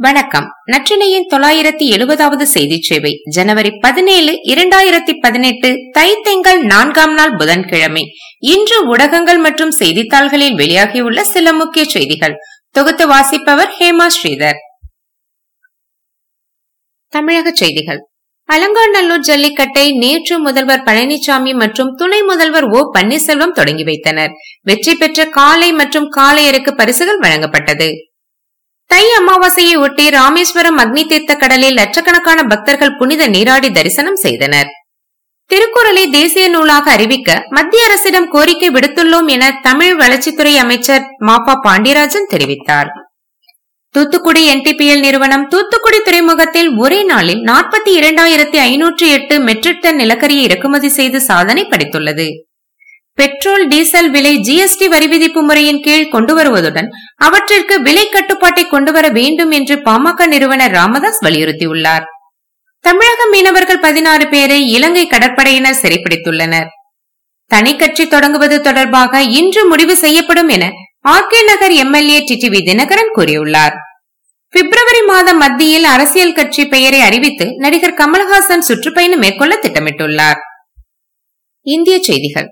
வணக்கம். நற்றினையின் தொள்ளாயிரத்தி எழுபதாவது செய்தி சேவை. ஜனவரி பதினேழு இரண்டாயிரத்தி பதினெட்டு தைத்தெங்கல் நான்காம் நாள் புதன்கிழமை. இன்று ஊடகங்கள் மற்றும் செய்தித்தாள்களில் வெளியாகியுள்ள சில முக்கிய செய்திகள். தொகுத்து வாசிப்பவர் ஹேமா ஸ்ரீதர். தமிழக செய்திகள். அலங்காநல்லூர் ஜல்லிக்கட்டை நேற்று முதல்வர் பழனிசாமி மற்றும் துணை முதல்வர் ஓ பன்னீர்செல்வம் தொடங்கி வைத்தனர். வெற்றி பெற்ற காலை மற்றும் காலையருக்கு பரிசுகள் வழங்கப்பட்டது. தை அமாவாசையை ஒட்டி ராமேஸ்வரம் அக்னி தீர்த்த கடலில் லட்சக்கணக்கான பக்தர்கள் புனித நீராடி தரிசனம் செய்தனர். திருக்குறளை தேசிய நூலாக அறிவிக்க மத்திய அரசிடம் கோரிக்கை விடுத்துள்ளோம் என தமிழ் வளர்ச்சித்துறை அமைச்சர் மாப்பா பாண்டியராஜன் தெரிவித்தார். தூத்துக்குடி என்டிபிஎல் நிறுவனம் தூத்துக்குடி துறைமுகத்தில் ஒரே நாளில் நாற்பத்தி இரண்டாயிரத்தி ஐநூற்றி எட்டு மெட்ரிக் டன் நிலக்கரியை இறக்குமதி செய்து சாதனை படைத்துள்ளது. பெட்ரோல் டீசல் விலை ஜிஎஸ்டி வரி விதிப்பு முறையின் கீழ் கொண்டு வருவதுடன் அவற்றிற்கு விலை கட்டுப்பாட்டை கொண்டு வர வேண்டும் என்று பாமக நிறுவனர் ராமதாஸ் வலியுறுத்தியுள்ளார். தமிழக மீனவர்கள் பதினாறு பேரை இலங்கை கடற்படையினர் சிறைப்பிடித்துள்ளனர். தனி கட்சி தொடங்குவது தொடர்பாக இன்று முடிவு செய்யப்படும் என R K Nagar MLA TTV Dhinakaran கூறியுள்ளார். பிப்ரவரி மாதம் மத்தியில் அரசியல் கட்சி பெயரை அறிவித்து நடிகர் கமல்ஹாசன் சுற்றுப்பயணம் மேற்கொள்ள திட்டமிட்டுள்ளார். இந்திய செய்திகள்.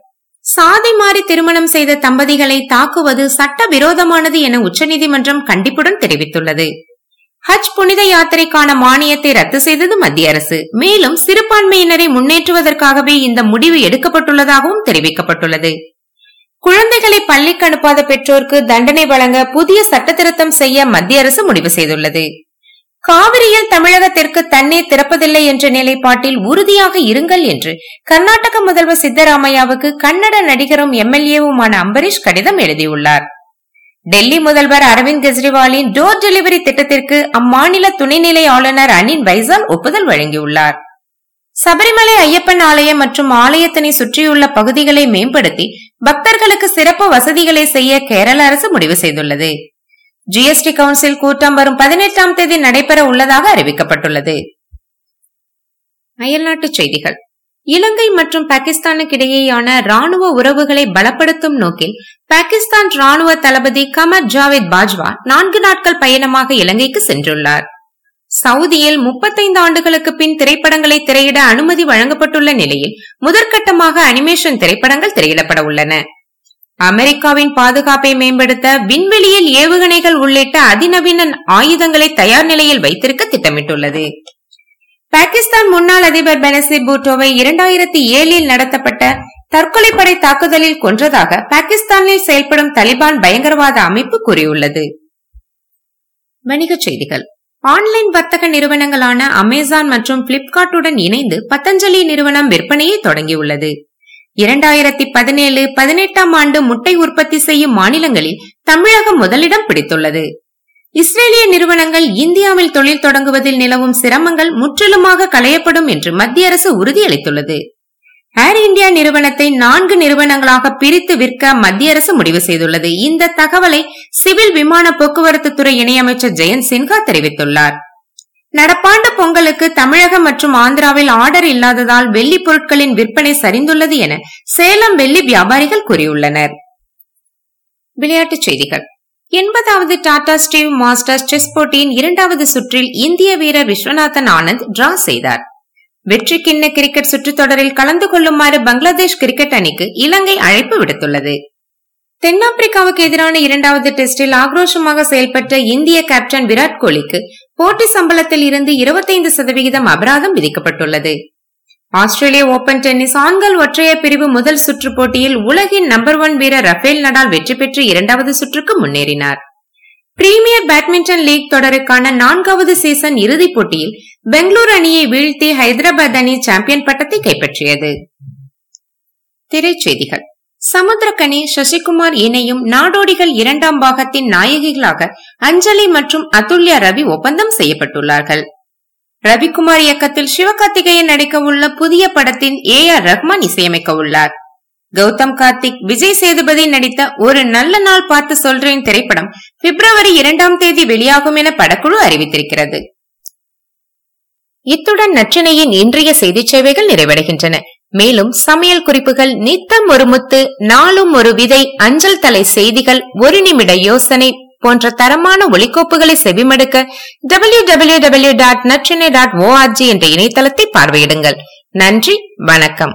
சாதி மாறி திருமணம் செய்த தம்பதிகளை தாக்குவது சட்ட விரோதமானது என உச்சநீதிமன்றம் கண்டிப்புடன் தெரிவித்துள்ளது. ஹஜ் புனித யாத்திரைக்கான மானியத்தை ரத்து செய்தது மத்திய அரசு. மேலும் சிறுபான்மையினரை முன்னேற்றுவதற்காகவே இந்த முடிவு எடுக்கப்பட்டுள்ளதாகவும் தெரிவிக்கப்பட்டுள்ளது. குழந்தைகளை பள்ளிக்கு அனுப்பாத பெற்றோருக்கு தண்டனை வழங்க புதிய சட்ட திருத்தம் செய்ய மத்திய அரசு முடிவு செய்துள்ளது. காவிரியில் தமிழகத்திற்கு தண்ணீர் திறப்பதில்லை என்ற நிலைப்பாட்டில் உறுதியாக இருங்கள் என்று கர்நாடக முதல்வர் சித்தராமையாவுக்கு கன்னட நடிகரும் எம்எல்ஏவுமான அம்பரீஷ் கடிதம் எழுதியுள்ளார். டெல்லி முதல்வர் அரவிந்த் கெஜ்ரிவாலின் டோர் டெலிவரி திட்டத்திற்கு அம்மாநில துணைநிலை ஆளுநர் அனின் பைசால் ஒப்புதல் வழங்கியுள்ளார். சபரிமலை ஐயப்பன் ஆலயம் மற்றும் ஆலயத்தினை சுற்றியுள்ள பகுதிகளை மேம்படுத்தி பக்தர்களுக்கு சிறப்பு வசதிகளை செய்ய கேரள அரசு முடிவு செய்துள்ளது. ஜிஎஸ்டி கவுன்சில் கூட்டம் வரும் பதினெட்டாம் தேதி நடைபெற உள்ளதாக அறிவிக்கப்பட்டுள்ளது. அயல்நாட்டுச் செய்திகள். இலங்கை மற்றும் பாகிஸ்தானுக்கு இடையேயான ராணுவ உறவுகளை பலப்படுத்தும் நோக்கில் பாகிஸ்தான் ராணுவ தளபதி கமர் ஜாவேத் பாஜ்வா நான்கு நாட்கள் பயணமாக இலங்கைக்கு சென்றுள்ளார். சவுதியில் முப்பத்தைந்து ஆண்டுகளுக்கு பின் திரைப்படங்களை திரையிட அனுமதி வழங்கப்பட்டுள்ள நிலையில் முதற்கட்டமாக அனிமேஷன் திரைப்படங்கள் திரையிடப்பட உள்ளன. அமெரிக்காவின் பாதுகாப்பை மேம்படுத்த விண்வெளியில் ஏவுகணைகள் உள்ளிட்ட அதிநவீன ஆயுதங்களை தயார் நிலையில் வைத்திருக்க திட்டமிட்டுள்ளது. பாகிஸ்தான் முன்னாள் அதிபர் பெனசிர் பூட்டோவை இரண்டாயிரத்தி ஏழில் நடத்தப்பட்ட தற்கொலைப்படை தாக்குதலில் கொன்றதாக பாகிஸ்தானில் செயல்படும் தலிபான் பயங்கரவாத அமைப்பு கூறியுள்ளது. வணிகச் செய்திகள். ஆன்லைன் வர்த்தக நிறுவனங்களான அமேசான் மற்றும் பிளிப்கார்ட்டுடன் இணைந்து பத்தஞ்சலி நிறுவனம் விற்பனையை தொடங்கியுள்ளது. இரண்டாயிரத்தி பதினேழு பதினெட்டாம் ஆண்டு முட்டை உற்பத்தி செய்யும் மாநிலங்களில் தமிழகம் முதலிடம் பிடித்துள்ளது. இஸ்ரேலிய நிறுவனங்கள் இந்தியாவில் தொழில் தொடங்குவதில் நிலவும் சிரமங்கள் முற்றிலுமாக களையப்படும் என்று மத்திய அரசு உறுதியளித்துள்ளது. ஏர் இந்தியா நிறுவனத்தை நான்கு நிறுவனங்களாக பிரித்து விற்க மத்திய அரசு முடிவு செய்துள்ளது. இந்த தகவலை சிவில் விமான போக்குவரத்து துறை இணையமைச்சர் ஜெயந்த் சின்ஹா தெரிவித்துள்ளார். நடப்பாண்டு பொங்கலுக்கு தமிழகம் மற்றும் ஆந்திராவில் ஆர்டர் இல்லாததால் வெள்ளி பொருட்களின் விற்பனை சரிந்துள்ளது என சேலம் வெள்ளி வியாபாரிகள் கூறியுள்ளனர். விளையாட்டுச் செய்திகள். எண்பதாவது டாடா ஸ்டீவ் மாஸ்டர்ஸ் செஸ் போட்டியின் இரண்டாவது சுற்றில் இந்திய வீரர் விஸ்வநாதன் ஆனந்த் டிரா செய்தார். வெற்றி கிண்ண கிரிக்கெட் சுற்றுத்தொடரில் கலந்து கொள்ளுமாறு பங்களாதேஷ் கிரிக்கெட் அணிக்கு இலங்கை அழைப்பு விடுத்துள்ளது. தென்னாப்பிரிக்காவுக்கு எதிரான இரண்டாவது டெஸ்டில் ஆக்ரோஷமாக செயல்பட்ட இந்திய கேப்டன் விராட் கோலிக்கு போட்டி சம்பளத்தில் இருந்து இருபத்தைந்து சதவிகிதம் அபராதம் விதிக்கப்பட்டுள்ளது. ஆஸ்திரேலிய ஓபன் டென்னிஸ் ஆண்கள் ஒற்றையர் பிரிவு முதல் சுற்று போட்டியில் உலகின் நம்பர் ஒன் வீரர் ரஃபேல் நடால் வெற்றி பெற்று இரண்டாவது சுற்றுக்கு முன்னேறினார். பிரீமியர் பேட்மிண்டன் லீக் தொடருக்கான நான்காவது சீசன் இறுதிப் போட்டியில் பெங்களூரு அணியை வீழ்த்தி ஹைதராபாத் அணி சாம்பியன் பட்டத்தை கைப்பற்றியது. திரைச்செய்திகள். சமுத்திரக்கனி சசிகுமார் இணையும் நாடோடிகள் இரண்டாம் பாகத்தின் நாயகிகளாக அஞ்சலி மற்றும் அதுல்யா ரவி ஒப்பந்தம் செய்யப்பட்டுள்ளார்கள். ரவிக்குமார் இயக்கத்தில் சிவகார்த்திகேயன் நடிக்க உள்ள புதிய படத்தின் ஏ ஆர் ரஹ்மான் இசையமைக்க உள்ளார். கௌதம் கார்த்திக் விஜய் சேதுபதி நடித்த ஒரு நல்ல நாள் பார்த்து சொல்றேன் திரைப்படம் பிப்ரவரி இரண்டாம் தேதி வெளியாகும் என படக்குழு அறிவித்திருக்கிறது. இத்துடன் நற்றினையின் இன்றைய செய்தி சேவைகள் நிறைவடைகின்றன. மேலும் சமையல் குறிப்புகள் நித்தம் ஒரு முத்து நாளும் ஒரு விதை அஞ்சல் தலை செய்திகள் ஒரு நிமிட யோசனை போன்ற தரமான ஒலிக்கோப்புகளை செவிமடுக்க W W W dot Natrinai dot ORG என்ற இணையதளத்தை பார்வையிடுங்கள். நன்றி வணக்கம்.